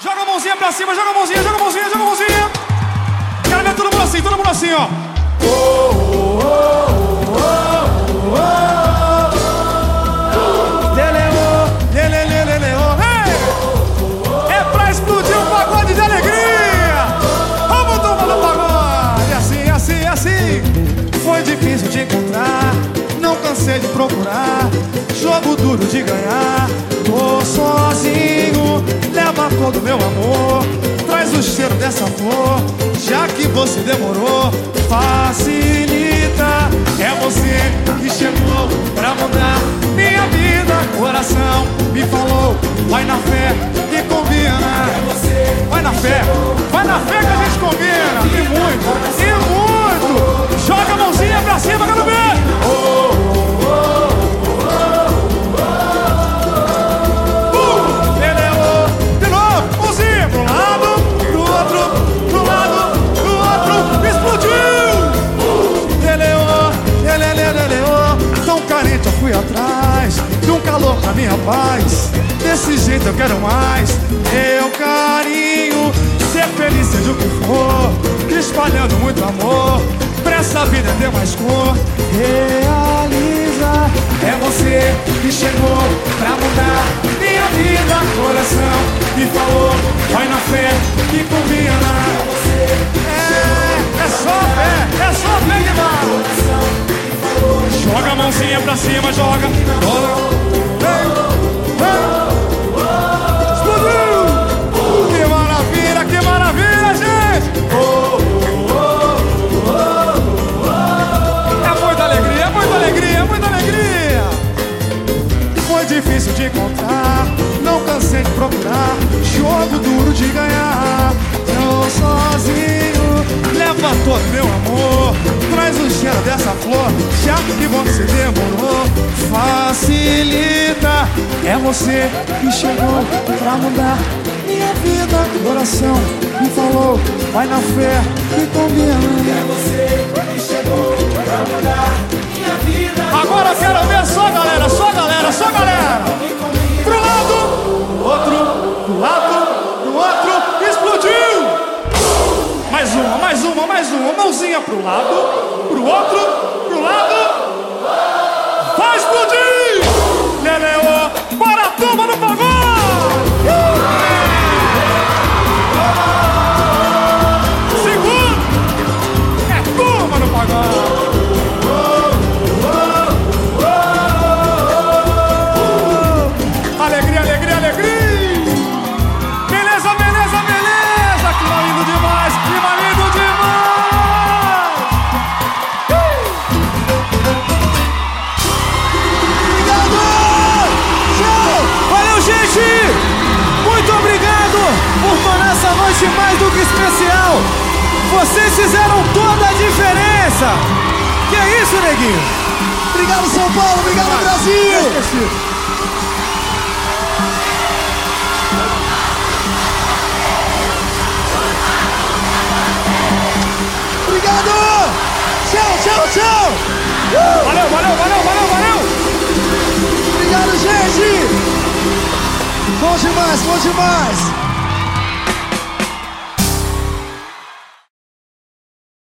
Joga a mãozinha pra cima, joga a mãozinha, joga a mãozinha, joga a mãozinha. Quero ver todo mundo assim, todo mundo assim, ó. É pra explodir um pagode de alegria! Vamos tomar no pagode! Assim, assim, assim! Foi difícil de encontrar, não cansei de procurar. Jogo duro de ganhar, sozinho. Leva todo meu amor, traz o cheiro dessa flor. Já que você demorou, facilita. É você que chegou pra mudar minha vida. Coração me falou, vai na fé e combina. Vai na fé, vai na fé que a gente combina. E muito. Pra minha paz Desse jeito eu quero mais Meu carinho Ser feliz seja o que for Espalhando muito amor Pra essa vida ter mais cor Realiza É você que chegou pra mudar Minha vida, coração Me falou, vai na fé Que combina é, é só fé, é só fé que. Joga a mãozinha pra cima, joga. Joga. Flor, já que você demorou. Facilita, é você que chegou pra mudar minha vida. Coração me falou, vai na fé que combina. É você que chegou pra mudar minha vida. Agora quero ver só galera, só galera, só galera. Pro lado, outro, pro lado, pro outro, explodiu! Mais uma, mais uma, mais uma, mãozinha pro lado, pro outro, gente! Muito obrigado por tornar essa noite mais do que especial! Vocês fizeram toda a diferença! Que é isso, neguinho? Obrigado, São Paulo! Obrigado, Brasil! Bom demais, bom demais!